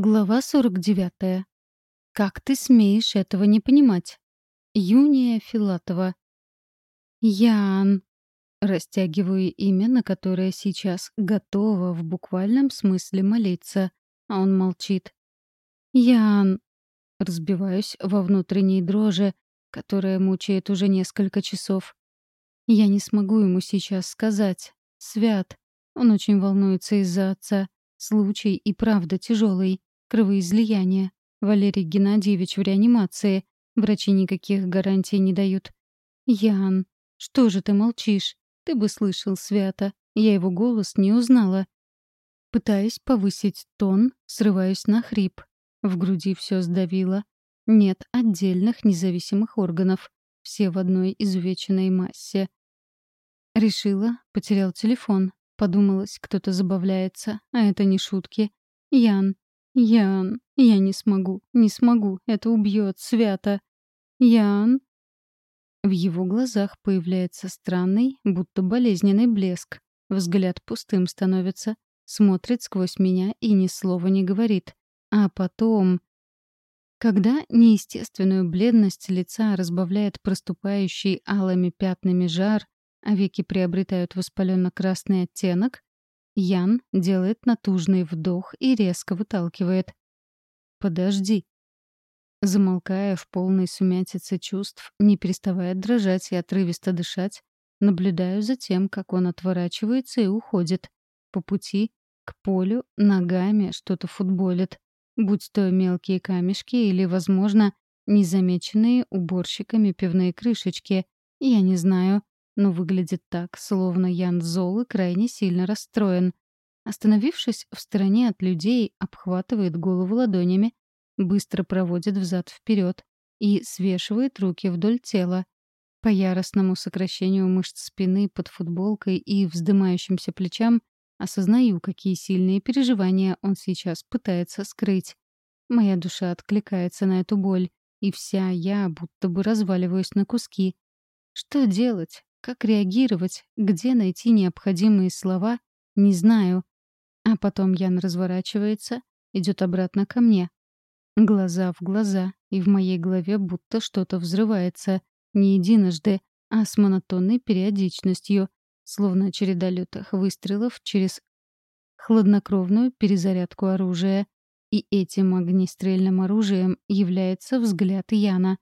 Глава 49. Как ты смеешь этого не понимать? Юния Филатова. Ян. Растягиваю имя, на которое сейчас готова в буквальном смысле молиться, а он молчит. Ян. Разбиваюсь во внутренней дрожи, которая мучает уже несколько часов. Я не смогу ему сейчас сказать. Свят. Он очень волнуется из-за отца. Случай и правда тяжелый. Кровоизлияние. Валерий Геннадьевич в реанимации. Врачи никаких гарантий не дают. Ян, что же ты молчишь? Ты бы слышал Свята. Я его голос не узнала. Пытаюсь повысить тон, срываюсь на хрип. В груди все сдавило. Нет отдельных независимых органов. Все в одной изувеченной массе. Решила, потерял телефон. Подумалось, кто-то забавляется, а это не шутки. Ян, «Ян, я не смогу, не смогу, это убьет, свято. Ян...» В его глазах появляется странный, будто болезненный блеск. Взгляд пустым становится, смотрит сквозь меня и ни слова не говорит. А потом... Когда неестественную бледность лица разбавляет проступающий алыми пятнами жар, а веки приобретают воспаленно-красный оттенок, Ян делает натужный вдох и резко выталкивает. «Подожди». Замолкая в полной сумятице чувств, не переставая дрожать и отрывисто дышать, наблюдаю за тем, как он отворачивается и уходит. По пути к полю ногами что-то футболит, будь то мелкие камешки или, возможно, незамеченные уборщиками пивные крышечки. Я не знаю, но выглядит так, словно Ян зол и крайне сильно расстроен. Остановившись в стороне от людей, обхватывает голову ладонями, быстро проводит взад-вперед и свешивает руки вдоль тела. По яростному сокращению мышц спины под футболкой и вздымающимся плечам осознаю, какие сильные переживания он сейчас пытается скрыть. Моя душа откликается на эту боль, и вся я будто бы разваливаюсь на куски. Что делать? Как реагировать? Где найти необходимые слова? Не знаю. А потом Ян разворачивается, идет обратно ко мне. Глаза в глаза, и в моей голове будто что-то взрывается. Не единожды, а с монотонной периодичностью, словно череда лютых выстрелов через хладнокровную перезарядку оружия. И этим огнестрельным оружием является взгляд Яна.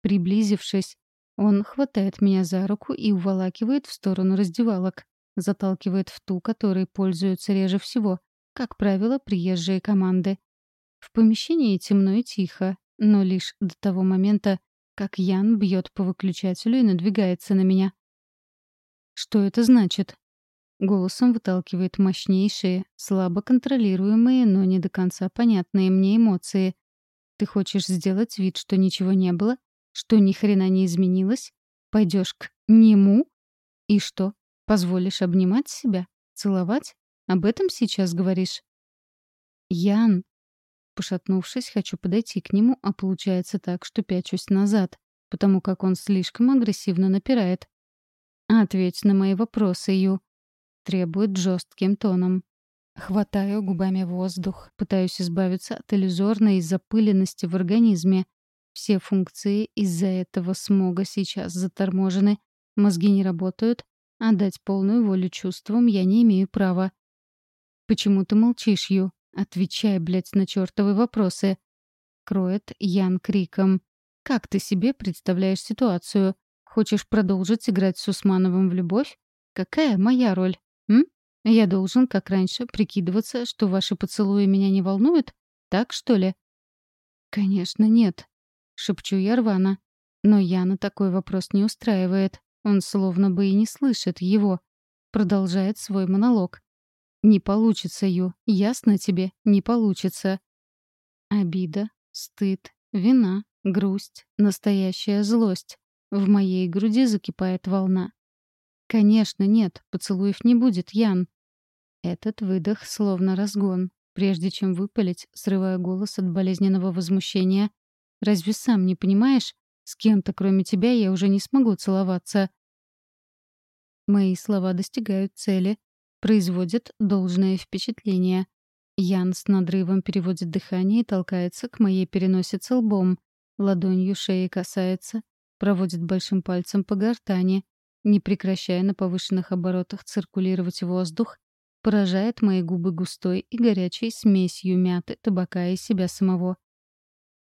Приблизившись, он хватает меня за руку и уволакивает в сторону раздевалок. Заталкивает в ту, которой пользуются реже всего. Как правило, приезжие команды. В помещении темно и тихо, но лишь до того момента, как Ян бьет по выключателю и надвигается на меня. «Что это значит?» Голосом выталкивает мощнейшие, слабо контролируемые, но не до конца понятные мне эмоции. «Ты хочешь сделать вид, что ничего не было? Что ни хрена не изменилось? Пойдешь к нему? И что, позволишь обнимать себя? Целовать? Об этом сейчас говоришь? Ян. Пошатнувшись, хочу подойти к нему, а получается так, что пячусь назад, потому как он слишком агрессивно напирает. «Ответь на мои вопросы, Ю», — требует жестким тоном. Хватаю губами воздух, пытаюсь избавиться от иллюзорной запыленности в организме, все функции из-за этого смога сейчас заторможены, мозги не работают, а дать полную волю чувствам я не имею права. «Почему ты молчишь, Ю? Отвечай, блядь, на чертовы вопросы!» Кроет Ян криком. «Как ты себе представляешь ситуацию? Хочешь продолжить играть с Усмановым в любовь? Какая моя роль? М? Я должен, как раньше, прикидываться, что ваши поцелуи меня не волнуют? Так, что ли?» «Конечно, нет. — шепчу я рвано. Но Яна такой вопрос не устраивает. Он словно бы и не слышит его. Продолжает свой монолог. «Не получится, Ю. Ясно тебе? Не получится». Обида, стыд, вина, грусть, настоящая злость. В моей груди закипает волна. «Конечно, нет, поцелуев не будет, Ян». Этот выдох словно разгон. Прежде чем выпалить, срывая голос от болезненного возмущения, Разве сам не понимаешь, с кем-то кроме тебя я уже не смогу целоваться?» Мои слова достигают цели, производят должное впечатление. Ян с надрывом переводит дыхание и толкается к моей переносице лбом. Ладонью шеи касается, проводит большим пальцем по гортани, не прекращая на повышенных оборотах циркулировать воздух, поражает мои губы густой и горячей смесью мяты, табака и себя самого.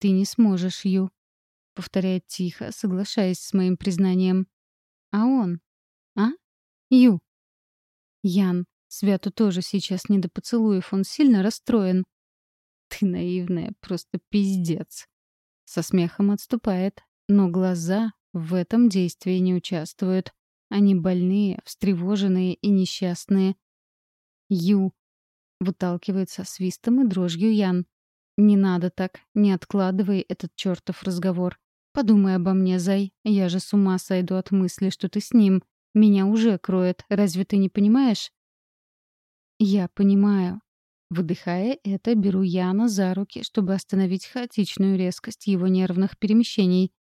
«Ты не сможешь, Ю», — повторяет тихо, соглашаясь с моим признанием. «А он? А? Ю?» «Ян, Святу тоже сейчас не до поцелуев, он сильно расстроен». «Ты наивная, просто пиздец». Со смехом отступает, но глаза в этом действии не участвуют. Они больные, встревоженные и несчастные. Ю. Выталкивает со свистом и дрожью Ян. «Не надо так, не откладывай этот чертов разговор. Подумай обо мне, Зай. Я же с ума сойду от мысли, что ты с ним. Меня уже кроет. Разве ты не понимаешь?» «Я понимаю». Выдыхая это, беру Яна за руки, чтобы остановить хаотичную резкость его нервных перемещений.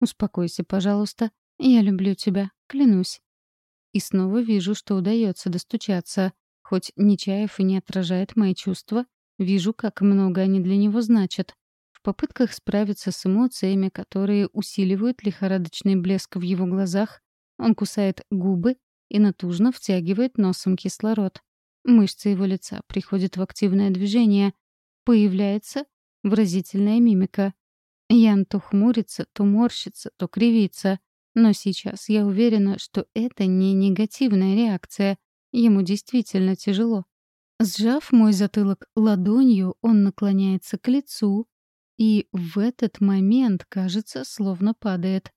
«Успокойся, пожалуйста. Я люблю тебя, клянусь». И снова вижу, что удается достучаться. Хоть Нечаев и не отражает мои чувства, вижу, как много они для него значат. В попытках справиться с эмоциями, которые усиливают лихорадочный блеск в его глазах, он кусает губы и натужно втягивает носом кислород. Мышцы его лица приходят в активное движение. Появляется выразительная мимика. Ян то хмурится, то морщится, то кривится. Но сейчас я уверена, что это не негативная реакция, Ему действительно тяжело. Сжав мой затылок ладонью, он наклоняется к лицу и в этот момент, кажется, словно падает.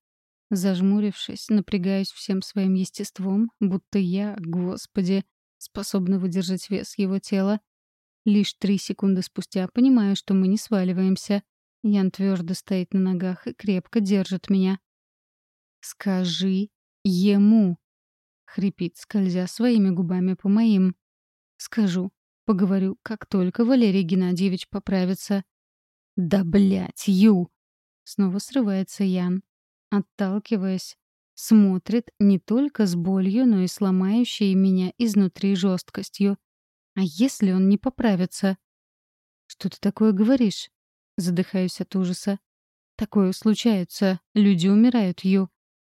Зажмурившись, напрягаюсь всем своим естеством, будто я, господи, способна выдержать вес его тела. Лишь три секунды спустя понимаю, что мы не сваливаемся. Ян твердо стоит на ногах и крепко держит меня. «Скажи ему!» хрипит, скользя своими губами по моим. Скажу, поговорю, как только Валерий Геннадьевич поправится. Да блять, Ю! Снова срывается Ян, отталкиваясь, смотрит не только с болью, но и сломающей меня изнутри жесткостью. А если он не поправится? Что ты такое говоришь? Задыхаюсь от ужаса. Такое случается. Люди умирают, Ю.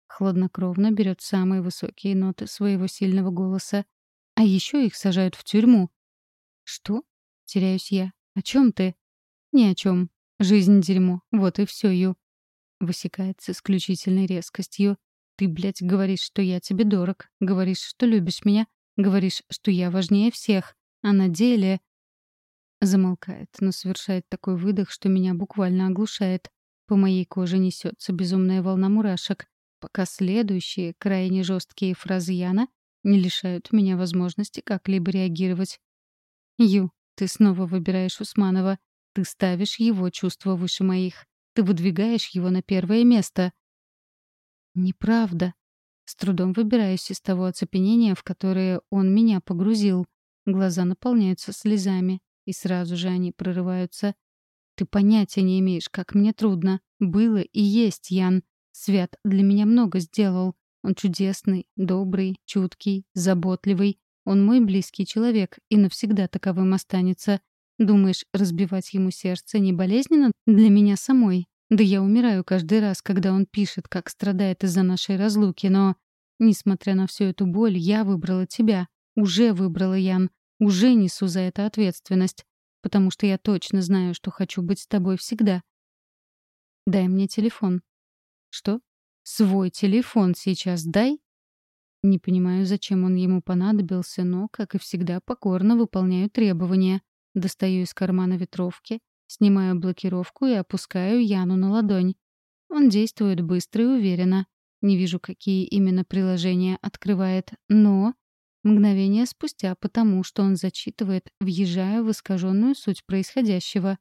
Хладнокровно берет самые высокие ноты своего сильного голоса. А еще их сажают в тюрьму. Что? Теряюсь я. О чем ты? Ни о чем. Жизнь дерьмо. Вот и все, Ю. Высекает с исключительной резкостью. Ты, блядь, говоришь, что я тебе дорог. Говоришь, что любишь меня. Говоришь, что я важнее всех. А на деле... Замолкает, но совершает такой выдох, что меня буквально оглушает. По моей коже несется безумная волна мурашек пока следующие, крайне жесткие фразы Яна не лишают меня возможности как-либо реагировать. «Ю, ты снова выбираешь Усманова. Ты ставишь его чувства выше моих. Ты выдвигаешь его на первое место». «Неправда». С трудом выбираюсь из того оцепенения, в которое он меня погрузил. Глаза наполняются слезами, и сразу же они прорываются. «Ты понятия не имеешь, как мне трудно. Было и есть, Ян. Свят для меня много сделал. Он чудесный, добрый, чуткий, заботливый. Он мой близкий человек и навсегда таковым останется. Думаешь, разбивать ему сердце не болезненно для меня самой? Да я умираю каждый раз, когда он пишет, как страдает из-за нашей разлуки, но... Несмотря на всю эту боль, я выбрала тебя. Уже выбрала, Ян. Уже несу за это ответственность. Потому что я точно знаю, что хочу быть с тобой всегда. Дай мне телефон. Что? Свой телефон сейчас дай? Не понимаю, зачем он ему понадобился, но, как и всегда, покорно выполняю требования. Достаю из кармана ветровки, снимаю блокировку и опускаю Яну на ладонь. Он действует быстро и уверенно. Не вижу, какие именно приложения открывает, но... Мгновение спустя, потому что он зачитывает, въезжая в искаженную суть происходящего.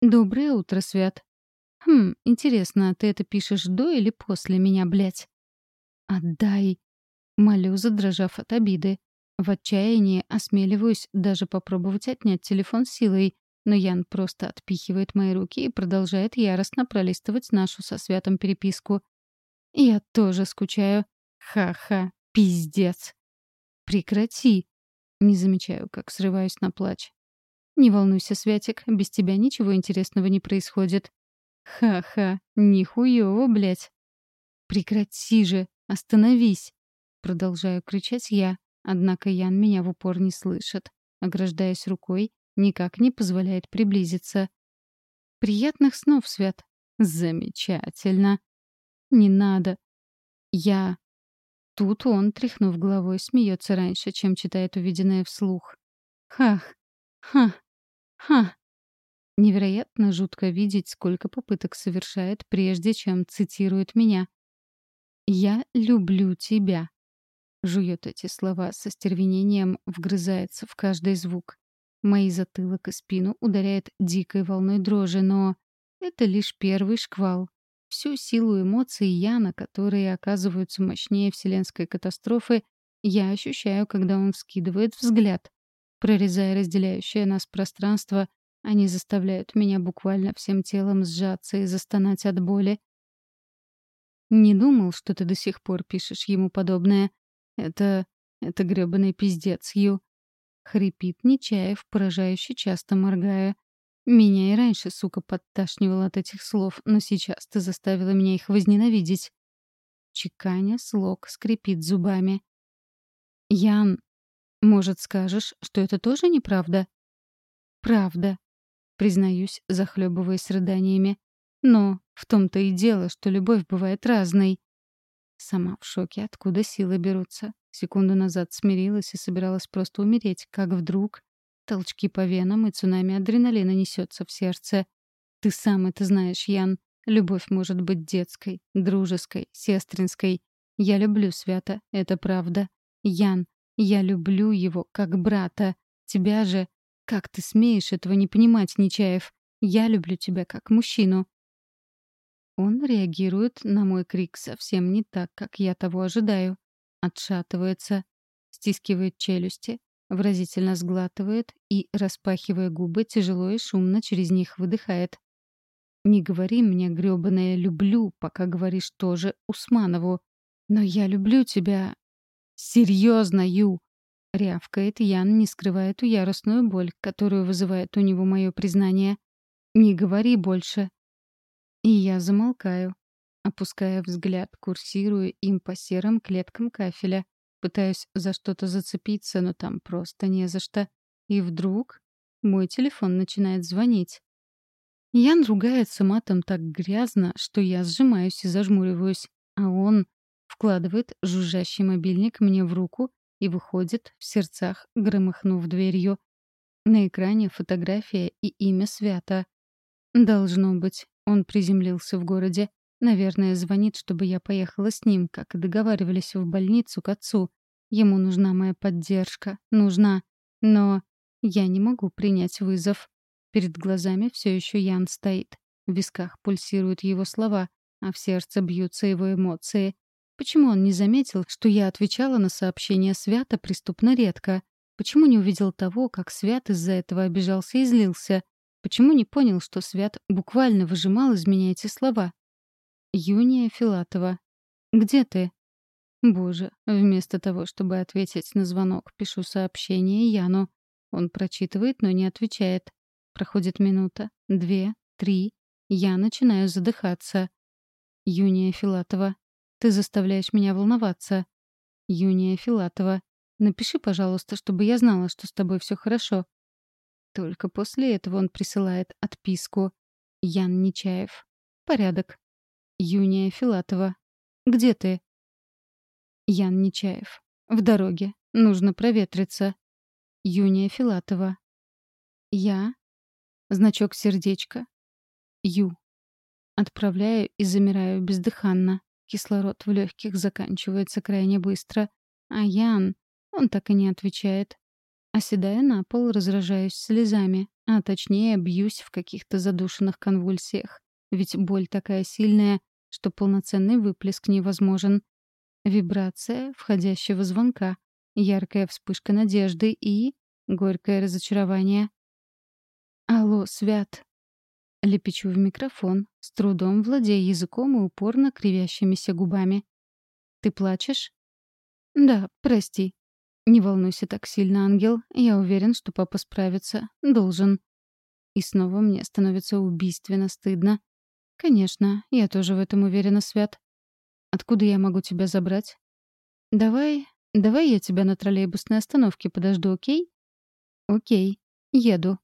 «Доброе утро, Свят. «Хм, интересно, ты это пишешь до или после меня, блядь?» «Отдай!» Молю, задрожав от обиды. В отчаянии осмеливаюсь даже попробовать отнять телефон силой, но Ян просто отпихивает мои руки и продолжает яростно пролистывать нашу со Святом переписку. «Я тоже скучаю. Ха-ха, пиздец!» «Прекрати!» Не замечаю, как срываюсь на плач. Не волнуйся, Святик, без тебя ничего интересного не происходит. Ха-ха, нихуёво, блядь. Прекрати же, остановись. Продолжаю кричать я, однако Ян меня в упор не слышит. Ограждаясь рукой, никак не позволяет приблизиться. Приятных снов, Свят. Замечательно. Не надо. Я... Тут он, тряхнув головой, смеется раньше, чем читает увиденное вслух. Хах. Ха. Ха. Невероятно жутко видеть, сколько попыток совершает, прежде чем цитирует меня. «Я люблю тебя». Жует эти слова со стервенением, вгрызается в каждый звук. Мои затылок и спину ударяет дикой волной дрожи, но это лишь первый шквал. Всю силу эмоций Яна, которые оказываются мощнее вселенской катастрофы, я ощущаю, когда он вскидывает взгляд. Прорезая разделяющее нас пространство, они заставляют меня буквально всем телом сжаться и застонать от боли. Не думал, что ты до сих пор пишешь ему подобное. Это... это грёбаный пиздец, Ю. Хрипит Нечаев, поражающе часто моргая. Меня и раньше, сука, подташнивало от этих слов, но сейчас ты заставила меня их возненавидеть. Чеканя слог скрипит зубами. Ян, может, скажешь, что это тоже неправда? Правда. Признаюсь, захлебываясь рыданиями. Но в том-то и дело, что любовь бывает разной. Сама в шоке, откуда силы берутся. Секунду назад смирилась и собиралась просто умереть, как вдруг толчки по венам и цунами адреналина несется в сердце. Ты сам это знаешь, Ян. Любовь может быть детской, дружеской, сестринской. Я люблю Свята, это правда. Ян, я люблю его как брата. Тебя же... Как ты смеешь этого не понимать, Нечаев? Я люблю тебя как мужчину. Он реагирует на мой крик совсем не так, как я того ожидаю. Отшатывается, стискивает челюсти, выразительно сглатывает и, распахивая губы, тяжело и шумно через них выдыхает. «Не говори мне, грёбаное, люблю, пока говоришь тоже Усманову. Но я люблю тебя «Серьезно, Ю!» — рявкает Ян, не скрывая ту яростную боль, которую вызывает у него мое признание. «Не говори больше!» И я замолкаю, опуская взгляд, курсируя им по серым клеткам кафеля, пытаюсь за что-то зацепиться, но там просто не за что. И вдруг мой телефон начинает звонить. Ян ругается матом так грязно, что я сжимаюсь и зажмуриваюсь, а он вкладывает жужжащий мобильник мне в руку и выходит, в сердцах громыхнув дверью. На экране фотография и имя Свята. Должно быть, он приземлился в городе. Наверное, звонит, чтобы я поехала с ним, как и договаривались в больницу к отцу. Ему нужна моя поддержка. Нужна. Но я не могу принять вызов. Перед глазами все еще Ян стоит. В висках пульсируют его слова, а в сердце бьются его эмоции. Почему он не заметил, что я отвечала на сообщение Свята преступно редко? Почему не увидел того, как Свят из-за этого обижался и злился? Почему не понял, что Свят буквально выжимал из меня эти слова? Юния Филатова. «Где ты?» Боже, вместо того, чтобы ответить на звонок, пишу сообщение Яну. Он прочитывает, но не отвечает. Проходит минута, две, три. Я начинаю задыхаться. Юния Филатова. Ты заставляешь меня волноваться. Юния Филатова. Напиши, пожалуйста, чтобы я знала, что с тобой все хорошо. Только после этого он присылает отписку. Ян Нечаев. Порядок. Юния Филатова. Где ты? Ян Нечаев. В дороге. Нужно проветриться. Юния Филатова. Я. Значок сердечка. Ю. Отправляю и замираю бездыханно. Кислород в легких заканчивается крайне быстро. А Ян, он так и не отвечает. Оседая на пол, разражаюсь слезами, а точнее бьюсь в каких-то задушенных конвульсиях. Ведь боль такая сильная, что полноценный выплеск невозможен. Вибрация входящего звонка, яркая вспышка надежды и горькое разочарование. «Алло, Свят, Лепечу в микрофон, с трудом владея языком и упорно кривящимися губами. «Ты плачешь?» «Да, прости». Не волнуйся так сильно, ангел. Я уверен, что папа справится. Должен. И снова мне становится убийственно стыдно. Конечно, я тоже в этом уверена, Свят. Откуда я могу тебя забрать? Давай, давай я тебя на троллейбусной остановке подожду, окей? Окей, еду.